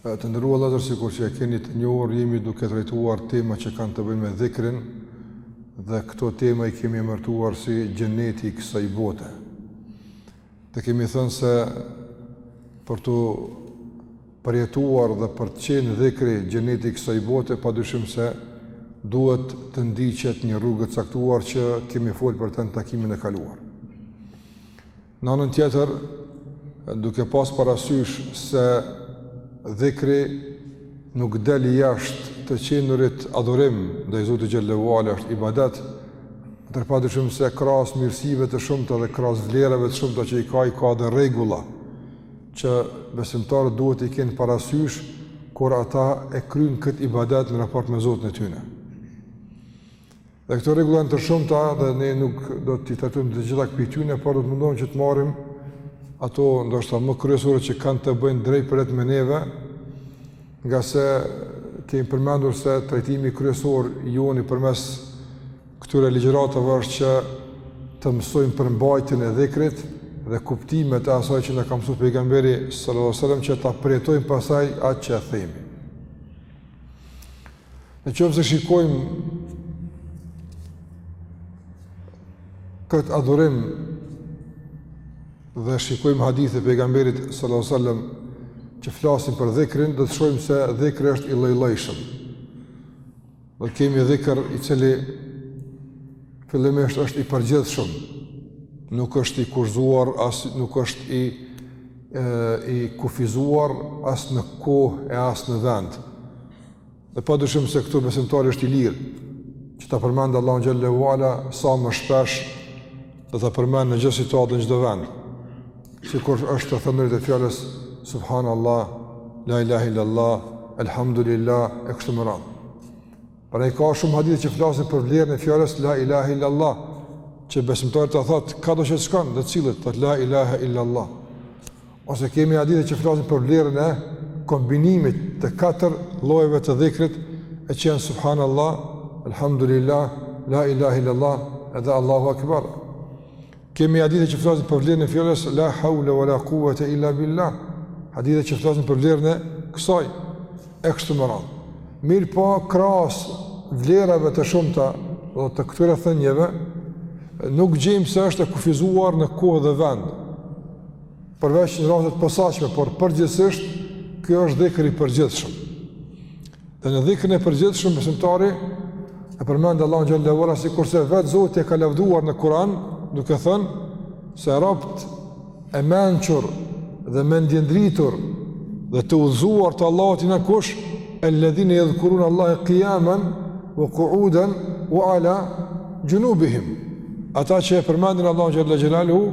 Të nderuar vëllezër, sikur që e keni të njohur, jemi duke trajtuar tema që kanë të bëjnë me dhikrin dhe këto tema i kemi emërtuar si xheneti i kësaj bote. Dhe kemi thënë se për t'u përjetuar dhe për të qenë dhikri xheneti i kësaj bote, padyshim se duhet të ndiqet një rrugë e caktuar që kemi folur për të në takimin e kaluar. Në anën tjetër, duke pas parasysh se dhikri nuk del jashtë të qenurit adhurim ndaj Zotit xhelle ue ala, është ibadet, atëherë padyshim se krahas mirësive të shumta dhe krahas vlerave të shumta që i ka i ka dhe rregulla që besimtarët duhet t'i kenë parasysh kur ata e kryjnë këtë ibadet në raport me Zotin e tyre. Dhe këto rregulla janë të shumta dhe ne nuk do t'i trajtojmë të gjitha prej tyne, por do të mundohemi që të marrim ato ndoshta më kryesoret që kanë të bëjnë drejtpërdrejt me neve, ngase kemi përmendur se trajtimi kryesor i joni përmes këtyre ligjëratave është që të mësojmë përmbajtjen e dhikrit dhe kuptimet e asaj që na ka mësuar pejgamberi sallallahu alajhi wasallam që ta përjetojmë pastaj atë që themi. Në qoftë se shikojmë këtë adhurim dhe shikojmë hadithet e pejgamberit sallallahu alajhi wasallam që flasin për dhikrin, do të shohim se dhikri është i llojllojshëm. Do të kemi dhikr i cili fillimisht është i përgjithshëm, nuk është i kurzuar, as nuk është i e, i kufizuar as në kohë e as në vend. Dhe padyshim se këtu besimtari është i lirë, që ta përmendë Allahun xhelle ue ala, sa më shpesh dhe ta përmendë në çdo situatë, në çdo vend, sikur është të thënurit e fjalës Subhanallah, La ilahe illallah, Elhamdulillah, e kështu me radhë. Pra ka shumë hadithe që flasin për vlerën e fjalës La ilahe illallah, që besimtari ta thotë, kado që të shkon dhe sillet, thotë la ilahe illallah. Ose kemi hadithe që flasin për vlerën e kombinimit të katër llojeve të dhikrit, e që janë subhanallah, alhamdulillah, la ilaha illallah, edhe Allahu akbar. Kemi hadithe që flasin për vlerën e fjalës la haula wala quwata illa billah. Hadithe që flasin për vlerën e kësaj e kështu me radhë. Mirëpo krahas vlerave të shumta dhe të këtyre thënieve, nuk gjejmë se është e kufizuar në kohë dhe vend. përveç në raste të posaçme, por përgjithsisht, kjo është dhikr i përgjithshëm. Dhe në dhikrin e përgjithshëm, besimtari e përmend Allahun xhele ue ala, sikurse vetë Zoti e ka lavdëruar në Kuran, duke thënë se robt e mençur dhe mendjendritur dhe të udhëzuar të Allahut janë kush, eledhine jedhkurunallahe kijamen, ue kuuden, ue ala xhunubihim. Ata që e përmendin Allahun xhele xhelaluhu,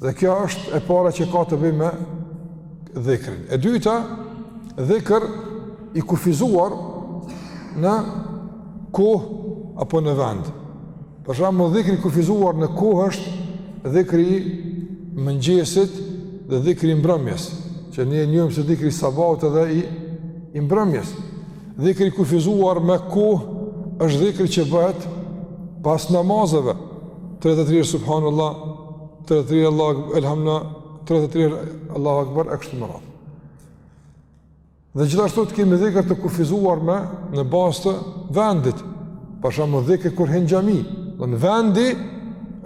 Dhe kjo është e para që ka të bëjë me dhikrin. E dyta, dhikr i kufizuar në kohë apo në vend. Për shembull, dhikri i kufizuar në kohë është dhikri i mëngjesit dhe dhikri i mbrëmjes, që ne e njohim si dhikri i sabahut edhe i i mbrëmjes. Dhikri i kufizuar me kohë është dhikri që bëhet pas namazeve. 33 subhanallah, 33 elhamdulilah, 33 Allahu akbar e kështu me radhë. Dhe gjithashtu kemi dhikr të kufizuar me në bazë të vendit. Për shembull dhikri kur hin n'xhami, pra vendi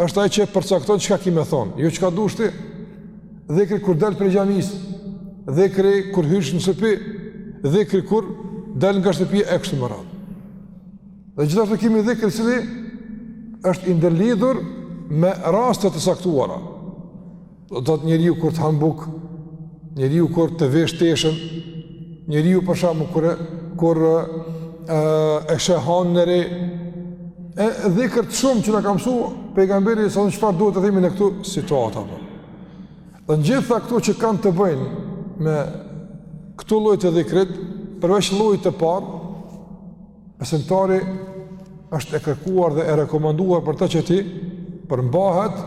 është ai që përcakton çka ki me thon, jo çka dush ti. Dhikri kur dal prej xhamisë, dhikri kur hysh në shtëpi, dhikri kur dal nga shtëpia e kështu me radhë. Dhe gjithashtu kemi dhikri i cili është i ndërlidhur me raste të caktuara. Do të thotë njeriu kur të han buk, njeriu kur të vesh teshën, njeriu për shembull kur kur e sheh hanën e re, e dhikre të shumë që na ka msu, pejgamberi se ne çfarë duhet të themi në këto situata. Po. Dhe në gjitha këto që kanë të bëjnë me këto lloje të dhikrit, përveç llojit të parë, besimtari është e kërkuar dhe e rekomanduar për të që t'i përmbahet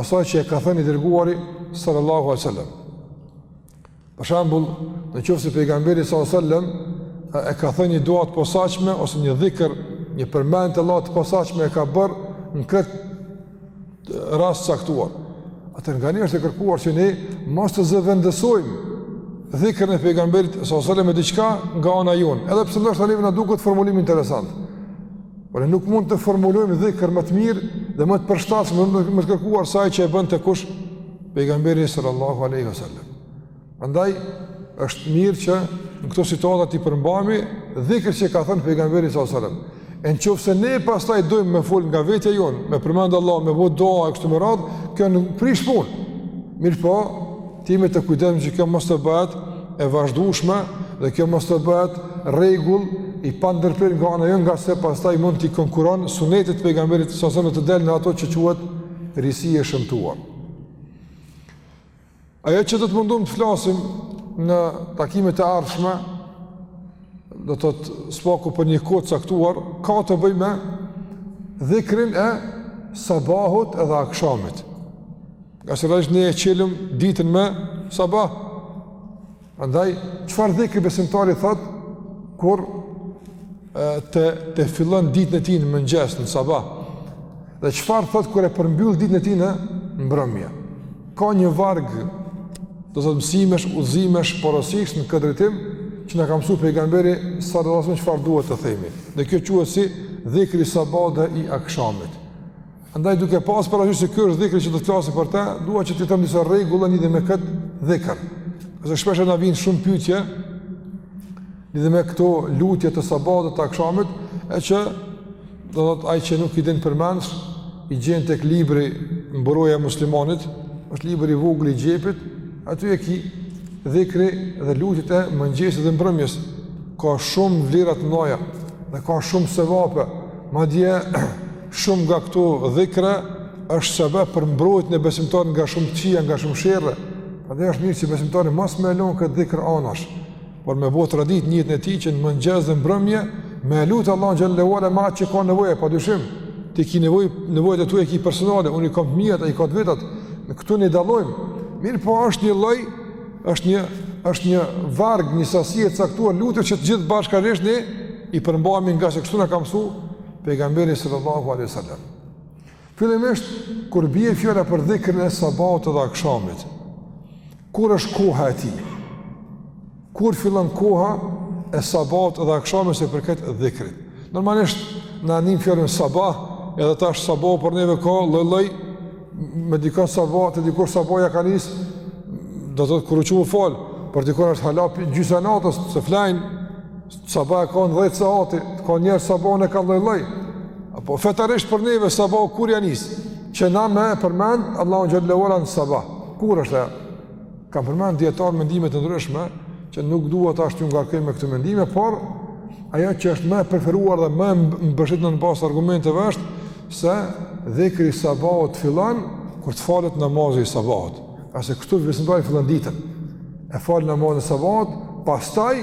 asaj që e ka thënë i dërguari sallallahu alejhi ue selam. Për shembull, në qoftë se pejgamberi sallallahu alajhi wasallam e ka thënë një dua të posaçme ose një dhikr, një përmendje të Allahut të posaçme e ka bërë në një rast të caktuar. Atëherë nga ne është e kërkuar që ne mos ta zëvendësojmë dhikrin e pejgamberit sallallahu alajhi wasallam me diçka nga ana jonë, edhe pse ndoshta neve na duket formulim interesant. Por ne nuk mund të formulojmë dhikr më të mirë dhe më të përshtatshëm më të kërkuar sa ai që e bënte kush pejgamberi sallallahu alaihi wasallam. Prandaj është mirë që në këto situata t'i përmbahemi dhikrit që ka thënë pejgamberi sallallahu alaihi wasallam. Në qoftë se ne pastaj dojmë me fol nga vetja jonë, me përmend Allahun, me bo dua e kështu me radh, kjo nuk prish punë. Mirpo t'jemi të kujdesshëm që kjo mos të bëhet e vazhdueshme dhe kjo mos të bëhet rregull i pandërprerë nga ana jonë, ngase pastaj mund t'i konkuron sunetit të pejgamberit sallallahu alaihi wasallam edhe del në ato që quhet risi e shëmtuar. Ajo që do të mundohem të flasim në takimet e ardhshme, do të thotë së paku për një kohë të caktuar, ka të bëj me dhikrin e sabahut edhe akshamit. Ngase realisht ne e çelim ditën me sabah, Andaj, çfarë dhikri besimtari thotë, kur të, të fillon ditën e tij në mëngjes, në sabah, dhe çfarë thotë kur e përmbyll ditën e tij në mbrëmje. Ka një varg, do të thotë mësimesh, udhëzimesh, porosish në këtë drejtim, që na ka mësu pejgamberi, sallallahu alaihi wasallam se çfarë duhet të themi. Dhe kjo quhet si dhikri i sabahut dhe i akshamit. Andaj duke pas parasysh se ky është dhikri që do të flasim për te, dua që të them disa rregulla lidhur me kët dhikr. Ngase shpesh na vijnë shumë pyetje lidhur me këto lutje të sabahut e të akshamit, e që do të thotë ai që nuk i din përmendsh, i gjen tek libri Mburoja e muslimanit, është libri i vogël i xhepit, aty e ki dhikri dhe lutjet e mëngjesit dhe mbrëmjes. Ka shumë vlera të mëdha dhe ka shumë sevape. Madje Shumë nga këto dhikra është sebeb për mbrojtjen e besimtarit nga shumë këqija, nga shumë sherre. Prandaj është mirë që besimtari mos me lënë këtë dhikr anash, por me bo traditë në jetën e tij që në mëngjes dhe mbrëmje me lut Allahun xhele ve ala me atë që ka nevojë, padyshim ti ke nevojë, nevojat e tua i ki personale, unë i kam të miat, ai i ka të vetat. Ne këtu ne dallojmë. Mirëpo është një lloj, është një është një varg, një sasi e caktuar lutje që të gjithë bashkërisht ne i përmbahemi ngase kështu na ka mësu pejgamberi sallallahu alaihi wasallam. Fillimisht kur bie fjala për dhikrin e sabahut dhe akshamit, kur është koha e tij? Kur fillon koha e sabahut dhe akshamit sa i përket dhikrit? Normalisht na e nim fjalën sabah, edhe tash sabahu për neve ka lloj-lloj me dikon sabah, të dikur sabah ja kanë nis, do të thotë kur u çu fal, por dikon është hala gjysë natës, se flajnë Sabah e kanë dhjetë sahati, te ka njerëz sabahun e kanë lloj-lloj. Apo fetarisht për neve sabahu kur ja nis, që na me e përmend, Allahun xhele ve ala në sabah. Kur është e? Kanë përmend dijetarët mendime të ndryshme, që nuk dua tash t'ju ngarkoj me këto mendime, por ajo që është më e preferuar dhe me mbështetje në bazë të argumenteve është, se dhikri i sabahut fillon, kur të falet namazi i sabahut. Ngase kështu besimtari e fillon ditën, e fal namazin e sabahut, pastaj,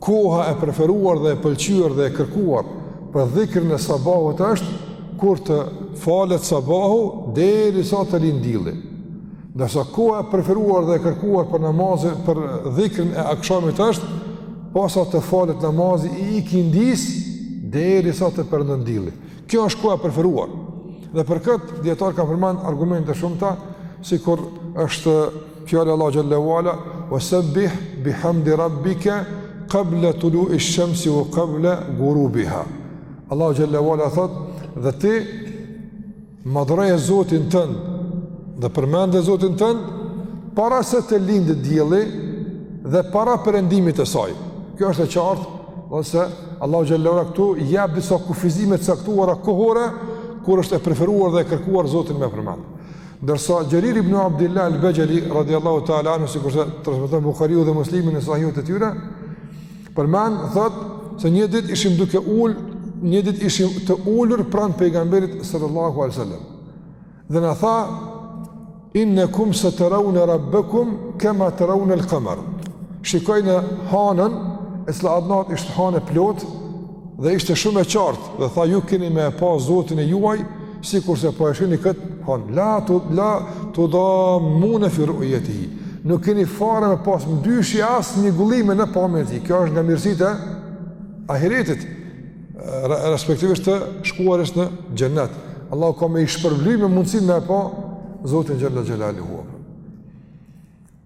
Koha e preferuar dhe e pëlqyer dhe e kërkuar për dhikrin e sabahut është kur të falet sabahu derisa të lind dielli. Ndërsa koha e preferuar dhe e kërkuar për namazin për dhikrin e akshamit është posa të falet namazi i ikindisë derisa të perëndon dielli. Kjo është koha e preferuar. Dhe për këtë dijetarët kanë përmend argumente të shumta sikur është Fjala e Allah Xhele ve Ala, ve sebbih bi hamdi rabbike, kable tului shemsi ve kable gurubiha. Allah Xhele ve Ala thotë, dhe ti madhëroje Zotin tënd, dhe përmende Zotin tënd, para se të lindë dielli, dhe para perëndimit të saj. Kjo është e qartë, dhe se Allah Xhele ve Ala këtu, jep disa kufizime të caktuara kohore, kur është e preferuar dhe e kërkuar Zotin me përmend. Ndërsa Xherir ibn Abdullah el-Bexheli radhiyallahu ta'ala anhu sikurse transmeton Buhariu dhe Muslimi në sahihet e tyre, përmend thotë se një ditë ishim duke ul, një ditë ishim të ulur pranë pejgamberit sallallahu alaihi wasallam. Dhe na tha innakum satarawna rabbakum kama tarawna al-qamar. Shikoi në hanën, e cila atë natë ishte hanë e plotë, Dhe ishte shumë e qartë dhe tha ju keni me e pa Zotin e juaj sikurse po e shihni këtë hanë la tu la tudamune fi rujetihi nuk keni fare me pas mëdyshje asnjë gullime në pamjen e tij kjo është nga mirësitë e ahiretit respektivisht të shkuarit në xhennet Allah ka me i shpërbly me mundësinë me e pa Zotin Xhele Xhelaluhu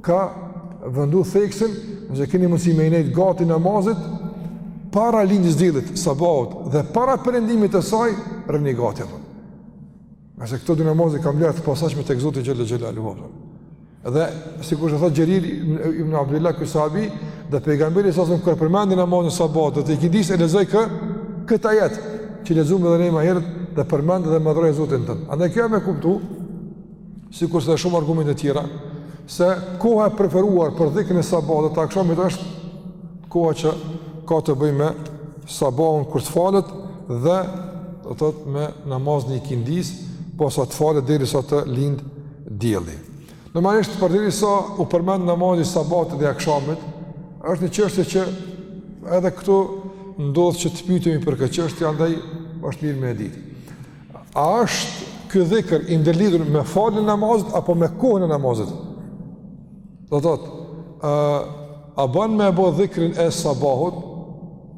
ka vendu theksin nëse keni mundësi me i nejt gati namazit para lindjes së diellit sabahut dhe para perëndimit të saj rrini gati apo. se këto dy namaze kanë vlerë të posaçme tek Zoti xhele xhelaluhu apo. dhe sikur që thotë Xherir ibn Abdullah ky sahabi dhe pejgamberi sasëm kur përmendi namazin e sabahut dhe të ikindisë e lexoi kë këtë ajet që lexum edhe ne ma herët dhe përmende dhe madhëroje Zotin tënd. Andaj kjo me kuptu sikurse shumë argumente tjera, se koha e preferuar për dhikrin e sabahut e të akshamit është koha që ka të bëjë me sabahun kur të falet dhe do të thotë me namazin e ikindisë, posa të falet derisa të lind dielli. Normalisht përderisa u përmend namazi i sabahut dhe akshamit, është një çështje që edhe këtu ndodh që të pyetemi për këtë çështje, andaj është mirë me e ditë. A është ky dhikr i ndërlidhur me faljen e namazit apo me kohën e namazit? Do të thotë, a, a bën me bë dhikrin e sabahut?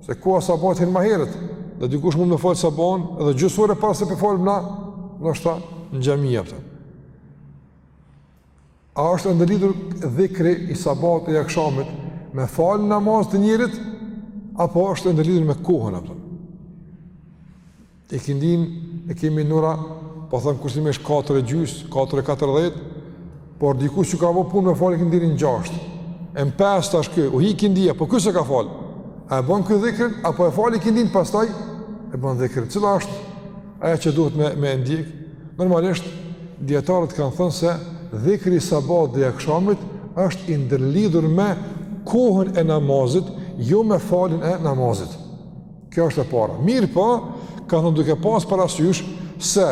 Se koha e sabahut hyn më herët. Dhe dikush mund të fal sabahun edhe gjysë ore para se po e falim na, ndoshta në xhami apo. A është e ndërlidhur dhikri i sabahut e akshamit me falë namazet njeri, apo është e ndërlidhur me kohën ato? Ikindinë e kemi nura, po thom kushtimisht 4 e gjysë, 4 e 40, por dikush që ka pak punë me falë ikindinë në gjashtë. E në pesë tash ky, u hi ikindia, po ky s'e ka falë? A e bon ky dhikrin, apo e fal ikindinë pastaj e bon dhikrin, cila është Ajo që duhet me e ndjek, normalisht, dijetarët kanë thënë se dhikri i sabahut dhe i akshamit është i ndërlidhur me kohën e namazit, jo me faljen e namazit. Kjo është e para. Mirëpo kanë thënë duke pas parasysh se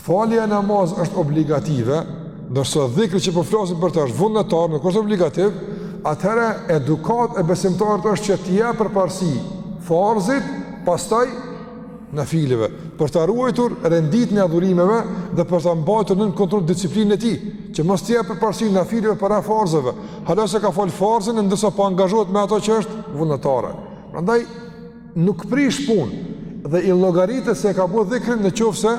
Falja e namazit është obligative, ndërsa dhikri që po flasim për të është vullnetar, nuk është obligativ, atëherë edukata e besimtarit është që t'i jap përparësi farzit, pastaj nafileve, për ta ruajtur renditjen e adhurimeve dhe për ta mbajtur nën kontroll disiplinën e tij, që mos t'i jap përparësi nafileve para farzeve, hala s'e ka falë farzin e ndërsa po angazhohet me atë që është vullnetare. Prandaj, nuk prish punë dhe i llogaritet se e ka bo dhikrin në qoftë se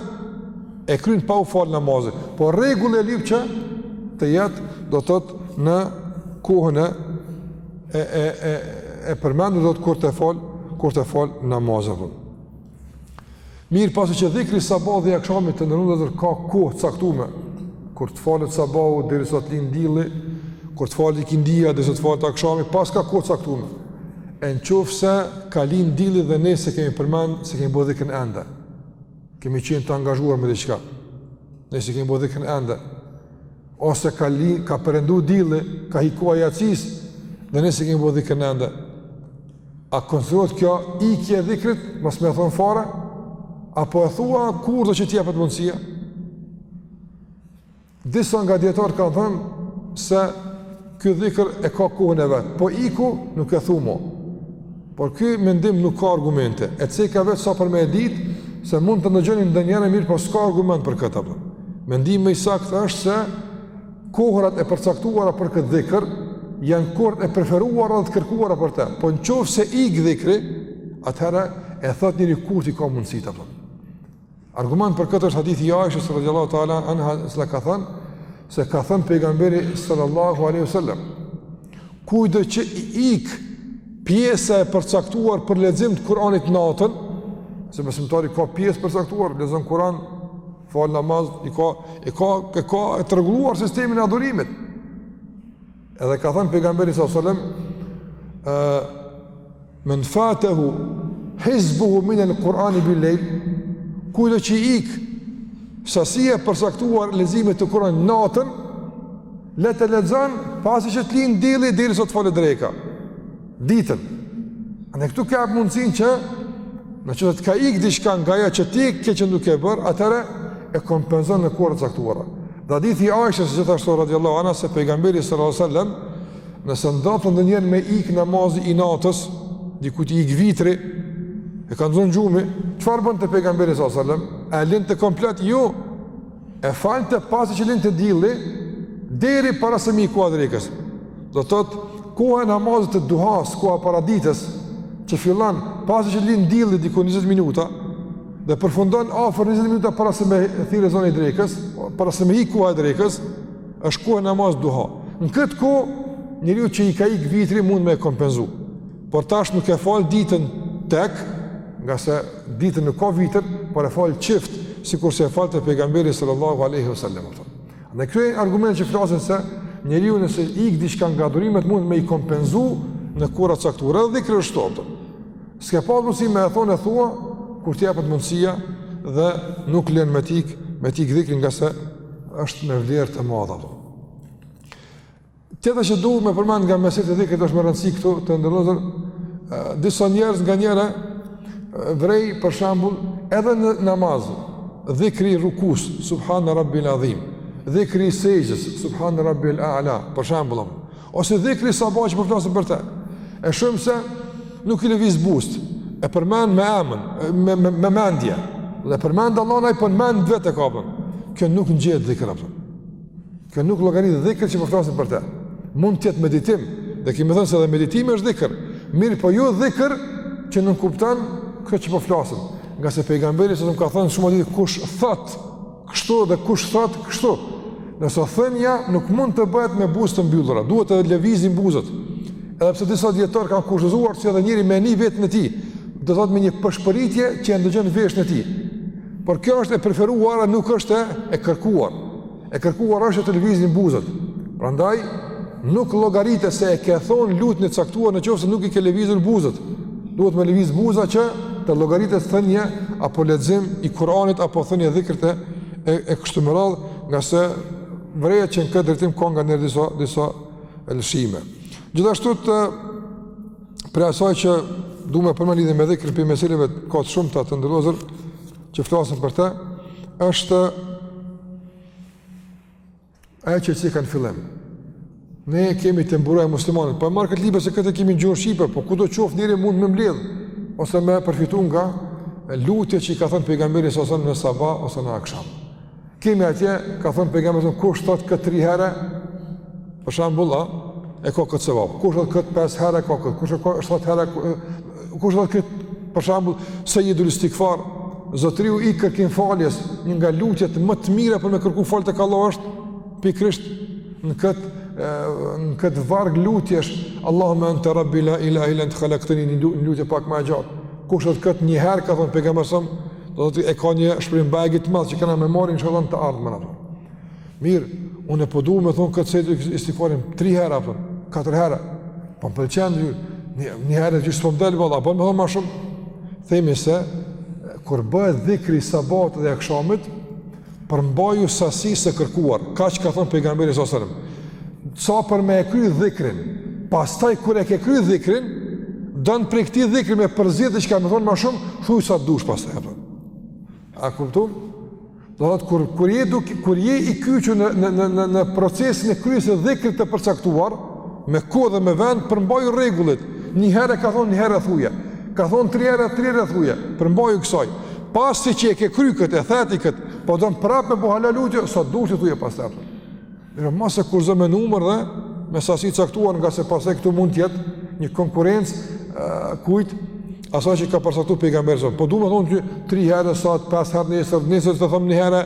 e kryen pa u fal namazin. Por rregulli e lyp që të jetë do të thotë në kohën e e e e e përmendur do të kur të fal kur të fal namazin. Mirë, pasi që dhikri i sabahut dhe i akshamit, të nderuar vëllezër, ka kohë të caktume, kur të falet sabahu derisa të lind dielli, kur të falet ikindia derisa të falet akshami, pra ka kohë të caktume. E në qoftë se ka lind dielli dhe ne s'e kemi përmend, s'e kemi bo dhikrin ende. Kemi qenë të angazhuar me diçka. Ne s'e kemi bo dhikrin ende. Ose ka li, ka perëndu dielli, ka hi koha e jacisë, dhe ne s'e kemi bo dhikrin ende. A konsiderohet kjo ikje e dhikrit, mos me e thonë fare? Apo e thua kurdo që të jepet mundësia? Disa nga dijetarët kanë thënë se ky dhikr e ka kohën e vet. Po iku nuk e thu mo. Por ky mendim nuk ka argumente. E ceka veç sa për me e ditë se mund të dëgjoni ndonjëherë, mirëpo s'ka argument për këtë pra. Mendimi më i saktë është se Kohërat e përcaktuara për këtë dhikr janë kohërat e preferuara dhe të kërkuara për të. Po në qoftë se i ik dhikri, atëherë e thotë njeriu kur të ketë mundësi ta thotë. Argument për këtë është hadithi i Aishës radhiyallahu ta'ala anha se ka thënë se ka thënë pejgamberi sallallahu alaihi wasallam Kujtdo që i ik pjesa e përcaktuar për lexim të Kur'anit natën, se besimtari ka pjesë përcaktuar, lexon Kur'an, fal namaz, i ka e ka e ka e rregulluar sistemin e adhurimit. Edhe ka thënë pejgamberi sallallahu alajhi wasallam, ë Men fatahu hizbuhu min al-Qur'an bil-layl. Kujtdo që i ik sasia e përcaktuar e leximit të Kur'anit natën, le të lexon pasi që të lind dielli derisa të falet dreka. Ditën. Ne këtu ka mundësinë që në qoftë se të ka ik diçka nga ajo që ti ke qenë duke bër, atëherë e kompenzon në kohë të caktuara. Dhe hadithi i Aishës gjithashtu radhiyallahu anha se pejgamberi sallallahu alajhi wasallam Nëse ndodhte ndonjëherë me i ik namazi i natës, diku t'i ik vitri, e ka nxon gjumi, çfarë bënte pejgamberi s.a.s. E linte komplet, jo, e falte pasi që lindte dielli, deri para se me hi koha e drekës. Do të thotë, koha e namazit të duhas, koha paraditës, që fillon pasi që lind dielli diku 20 minuta, dhe përfundon afër 20 minuta para se me thirr ezani i drekës, para se me hi koha e drekës, Është kohë namaz duha. Në këtë kohë, njeriu që i ka ikë vitri mund me e kompenzu. Por tash nuk e fal ditën tek, ngase ditën nuk ka vitër, por e fal çift, sikurse e falte pejgamberi sallallahu aleyhi wa sallam. Ka argumente që flasin se, njeriu nëse i ikë diçka nga adhurimet mund me i kompenzu në kohë të caktuara, edhe dhikri është topë. S'ke pas mundësi me e thonë e thua, kur të jepet mundësia, dhe nuk e len me t'ikë, me t'ikë dhikri ngase është me vlerë të madhe. Tjetra që duhet me përmend nga meselet e dhikrit është me rëndësi këtu të nderuar vëllezër, disa njerëz nganjëherë vërej për shembull edhe në namaz, dhikri i rukusë, subhane rabbijel adhim, dhikri i sexhdes, subhane rabbijel ala, për shembull, Ose dhikri i sabahut që po flasim për te. E shohim se nuk i lëviz buzët. E përmend me emër, me me, me mendje. Dhe përmend Allahun ai po n'mend vetë e kapën. Kjo nuk ngjet dhikr apo. Kjo nuk llogarit dhikr që po flasim për te. Mund të jetë meditim, dhe kemi thënë se edhe meditimi është dhikr. Mirëpo jo dhikr që nuk kupton këtë që po flasim. Ngase pejgamberi s.a.s. ka thënë në shumë hadithe kush thot Kështu dhe kush thotë kështu. Ndërsa thënia nuk mund të bëhet me buzë të mbyllura, duhet të lëvizin buzët. Edhe pse disa dijetarë kanë kushtëzuar se edhe njeri me ni veten e tij, do thotë me një pëshpëritje që e ndëgjon veshi i tij. Por kjo është e preferuar e nuk është e kërkuar. E kërkuar është të lëvizin buzët. Prandaj Nuk llogaritet se e ke thonë lutjen e caktuar në qoftë se nuk i ke lëvizur buzët. Duhet me lëviz buza që të llogaritet thënie apo lexim i Kur'anit apo thënie e dhikrit e e kështu me radhë, ngase vërejta që në këtë drejtim ka nganjëherë disa, disa lëshime. Gjithashtu prej asaj që du me përmend lidhje me dhikrit prej meseleve kaq të shumta të nderuar vëllezër që flasin për te, është Aja që si kanë fillim. Ne kemi te Mburoja e muslimanit, po e marr këtë libër se këtë e kemi në gjuhën shqipe, po kudo qoftë njeri mund me mbledhë, ose me përfitu nga lutje që i ka thënë pejgamberi ose në sabah ose në aksham. Kemi atje, ka thënë pejgamberi se kush thot këtë tri herë, për shembull, e ka këtë sevap, kush thot këtë pesë herë, ka këtë, kush thot shtatë herë, kush thotë këtë, për shembull, sejidul istigfar, zotëriu i kërkimfaljes, një nga lutjet më të mira për me kërku falje tek Allahu është, pikërisht në këtë, në këtë varg lutjesh, Allahumme ente rabbi la ilahe il-la ente halakteni, një lutje pak ma e gjatë, kush thotë këtë një herë, ka thonë pejgamberi, do thotë e ka një shpërblim bajagi të madh që kena me marrë inshallah në të ardhmen Mirë, unë po du me thon këtë sejidul istigfarin 3 herë apo 4 herë. Po m'pëlqen, një, një herë hiç s'po m'del boll, apo me thon më shumë. Themi se kur bëhet dhikri i sabahut dhe akshamit, përmbaju sasisë së kërkuar, kaq ka thon pejgamberi sa selam. Sa për me e kry dhikrin, pastaj kur e ke kry dhikrin, don prej këtij dhikri me përzgjedh diçka me thon më shumë, thuaj sa dush pastaj apo. A kupton? Do thotë kur kur je duke kur je i kyçur në në në në në procesin e kryerjes së dhikrit të përcaktuar me kohë dhe me vend përmbaju rregullit. Një herë ka thonë, një herë e thuje. Ka thonë tri herë, tri herë e thuje. Përmbaju kësaj. Pasi që e ke kry këtë, e the ti këtë, po don prapë me bo hala lutje, sa dush ti thuje pastaj. Mirëpo mos e kufizo me numër dhe me sasi të caktuar ngase pastaj këtu mund të jetë një konkurrencë uh, kundrejt asaj që ka përcaktuar pejgamberi sa. Po du me thonë që 3 herë sot, pesë herë nesër, nesër të thonë një herë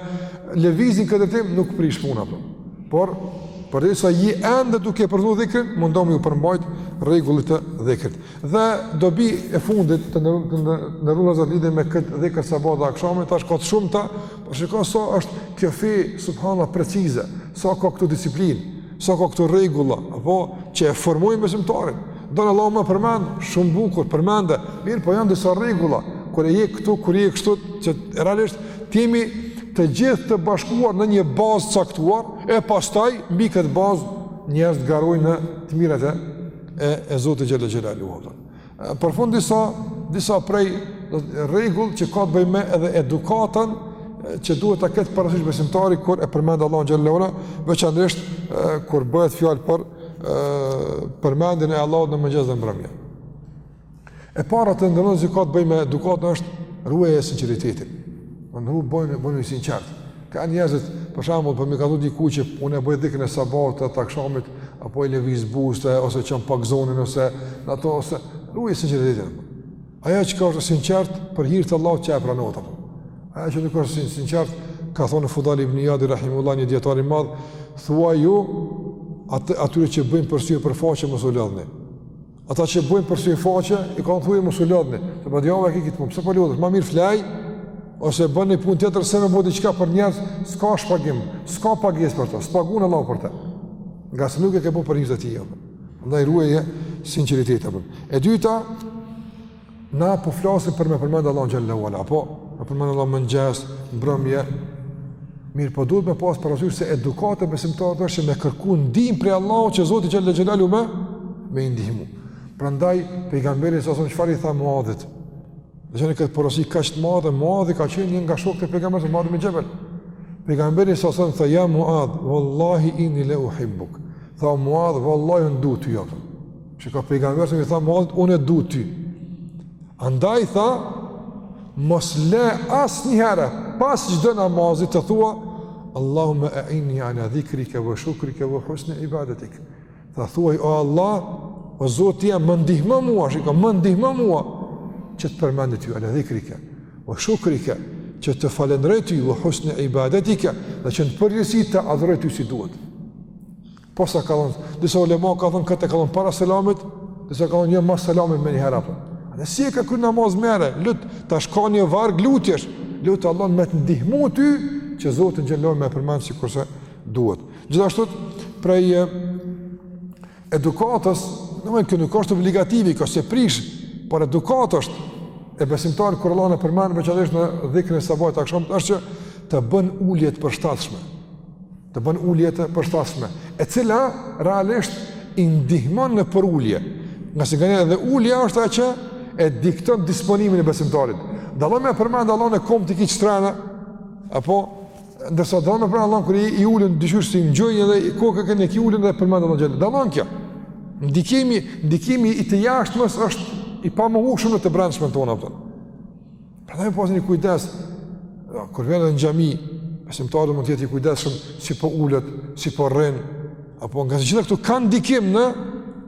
lëviz në këtë drejtim nuk prish punë apo. Por përderisa je ende duke përdu dhikrin, mundohu me ju përmbajt rregullit të dhikrit. Dhe dobia e fundit të nderuar vëllezër lidhur me këtë dhikër sabahut dhe akshamit, tash ka të shumta Po shikoj sa është kjo fe subhanallah precize, sa ka këtu disiplinë, sa ka këtu rregulla, apo që e formojnë besimtarin. Don Allahun me përmend shumë bukur, përmende, mirëpo janë disa rregulla kur e je këtu, kur je kështu që realisht të jemi të gjithë të bashkuar në një bazë caktuar e pastaj mbi këtë bazë njerëz garojnë në të mirat e e Zotit xhel-le xhelaluhu. Për fund disa, disa prej rregull që ka të bëjë me edhe edukatën që duhet ta ketë parasysh besimtari kur e përmend Allahun xhel-le xhelaluhu, veçanërisht kur bëhet fjalë për përmendjen e Allahut në mëngjes dhe mbrëmje. E para të nderuar që ka të bëjë me edukatën është ruaje sinceritetin. Ruaje, bëhu, bëhu i sinqertë. Ka njerëz, për shembull, po më ka thënë diku që unë e bëj dhikrin e sabahut e t'akshamit, apo i lëviz buzët, ose çon pak zonin, ose në ato, ose ruaje sinqeritetin. Ajo që ka është sinqertë, për hir të Allahut që e pranon atë. Ajo që nuk është e sinqertë, ka thonë Fudajl ibn Ijadi, Rahimehullah, një dijetar i madh, thuaju atyre që bëjnë për sy e për faqe, mos u lodhni. Ata që bëjnë për sy faqe, i kanë thujë mos u lodhni. Se badihava e ki këtë punë, pse po lodhesh? Ma mirë flaj, ose bën një punë tjetër se me bo diçka për njerëz, s'ka shpagim, s'ka pagesë për të, s'pagun Allahu për të. Ngase nuk e ke bo për riza të tij. Prandaj ruaje sinqeritetin apo. E dyta, Na po flasim për me përmend Allahun xhelle ue ala, po me përmend Allahun mëngjes, mbrëmje. Mirë, po duhet me pas parasysh se edukata e besimtarëve është me kërku ndihmë prej Allahut që Zoti xhelle xhelaluhu me, me i ndihmu. Prandaj pejgamberi s.a.s. çfarë i tha Muadhit. Dhe shihni këtë porosi kaq të madhe, Muadhi ka qenë një nga shokët e pejgamberit, Muadh ibn Xhebel. Pejgamberi s.a.s. tha, ja Muadh, vallahi inni le uhibbuk. Tha Muadh, vallahi unë du ty, jopëm. Çka pejgamberi s.a.s. i tha Muadhit, unë e du ty. Andaj tha, mos le asnjëherë, pas çdo namazit të thua, Allahume einni ala dhikrike ve shukrike ve husni ibadetik. Tha thuaj, o Allah, o Zoti jem, më ndihmo mua, shiko, më ndihmo mua, që të përmendi ty, ala dhikrike, ve shukrike, që të falënderoj ty, ve husni ibadetik, dhe që në përgjithësi të adhuroj ty si duhet. Po disa kanë thënë, disa ulema kanë thënë këtë e ka thënë para selamit, disa kanë thënë jo mas selamit menjëherë apo. Dhe si e ke kry namazin merre, lute, tash ka një varg lutjesh, lute Allahun me të ndihmu ty, që Zotin xhelle xhelaluhu me përmend sikurse duhet. Gjithashtu, prej edukatës, domethënë nuk është obligative, ka s'e prish, por edukatë është, e besimtarit kur Allahun e përmend, veçanërisht në dhikrin e sabahut, akshamit, është që të bën ulje të përshtatshme. të bën ulje të përshtatshme, e cila realisht i ndihmon në përulje. Ngase gjene edhe ulja është ajo që e dikton disponimin e besimtarit. Dallon me përmend Allahun e komtë i ki shtrina, apo ndërsa dallon me përmend Allahun kur i, i ulun dyshosh si n'gjunjë edhe kokën e ki ulun dhe përmend Allahun gjithë. Dallon kjo. Ndikimi, ndikimi i të jashtmes është i pamohueshëm në të brendshmen tonë apo. Prandaj me pasë një kujdes, da, kur vjen në xhami, besimtari mund të jetë i kujdesshëm si po ulet, si po rrin, apo ngase gjitha këto kanë ndikim në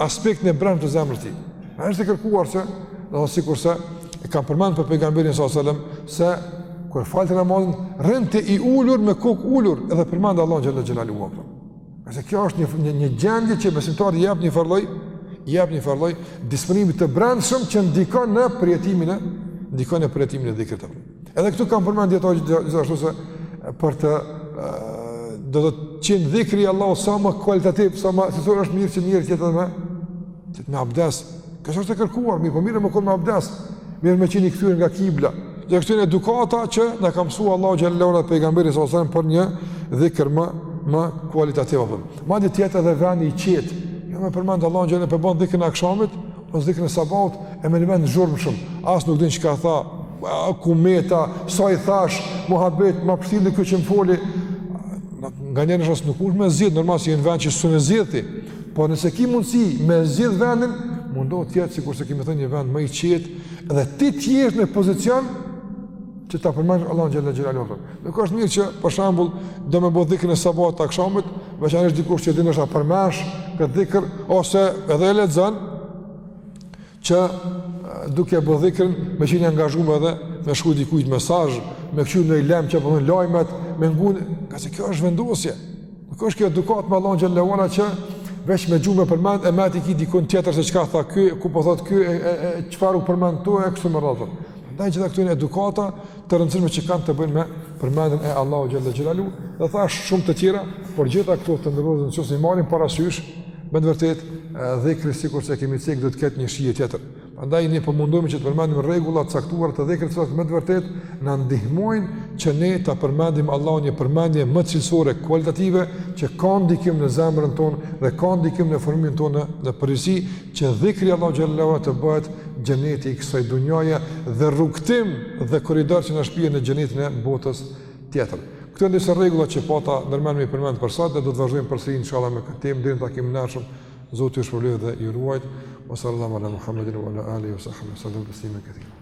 aspektin e brendshëm të zemrës tij. Pra është e kërkuar që, dhe dhe sikurse e kam përmend për pejgamberin s.a.s. se kur falte namazin, rrinte i ulur me kokë ulur edhe përmendte Allahun xhelle xhelaluhu. Nëse kjo është një një, një gjendje që besimtarit jep një farloj, jep një farloj disponimit të brendshëm që ndikon në përjetimin e ndikon në përjetimin e dhikrit. Edhe këtu kam përmend edhe ato gjithashtu se për të do të qenë dhikri i Allahut sa më kualitativ, sa më se është mirë që njeriu të jetë me abdes, S'është e kërkuar, mirë po mirë me kon me abdes, mirë me qenë i kthyer nga kibla. Dhe këto janë edukata që na ka mësuar Allahu xhallahu ala pejgamberi sa sa për një dhikr më më kualitativ apo. Madje tjetër edhe vendi i qet. Jo me përmend Allahun xhallahu po e bën dhikrin e akşamit, ose dhikrin e sabahut e në vend zhurmë shumë. As nuk din çka tha, ku meta, sa i thash, muhabet, më pshtilli ky që më foli. Nganjëherë nuk mundesh me zgjidh, normal je në vend që s'un e zgjidh ti. Po nëse ki mundësi me zgjidh vendin, mundohu të jetë sikurse kemi thënë një vend më i qetë dhe ti të jesh në pozicion që ta përmendësh Allahun xhelle xhelaluhu. Nuk është mirë që për shembull do me bo dhikrin e sabahit të akşamit, veçanërisht dikush që din edhe përmendsh këtë dhikr ose edhe e lexon. që duke bo dhikrin, me qenë angazhuar edhe me shkru dikujt mesazh, me kqyr noj lajm që po thojn lajmet, me ngu, pra se kjo është vendosje. Nuk është kjo edukat me Allahun xhallahu ala që veç me gjuhë me e përmend e mendt i ki dikun tjetër se çka tha ky, çka po thot ky, çfarë u përmend ktu e kështu me radhë. Ndaj gjitha këto janë edukata të rëndësishme që kanë të bëjnë me përmendjen e Allahu xhelle xhelaluhu dhe thash shumë të tjera, por gjitha këto të ndërrozën nëse si marrin parasysh me të vërtet dhikri sikurse kemi cek do të ketë një shije tjetër. Prandaj ne po mundohemi që të përmendim rregulla të caktuara të dhikrit se me të vërtet na ndihmojnë që ne ta përmendim Allahun një përmendje më cilësore kualitative që ka ndikim në zemrën tonë dhe ka ndikim në formimin tonë në përgjithësi Që dhikri i Allahut xhallahu ala të bëhet xheneti i kësaj dunjaje dhe rrugëtim dhe korridor që na shpie në xhenetin e botës tjetër. Këto janë disa rregulla që pata ndërmend me i përmend për sot dhe do të vazhdojmë përsëri inshallah me këtë temë deri në takimin e ardhshëm. Zoti ju shpërbleft dhe ju ruajt. Sallallahu ala Muhammedin wa ala alihi wa sahbihi wa sallam taslima kathira.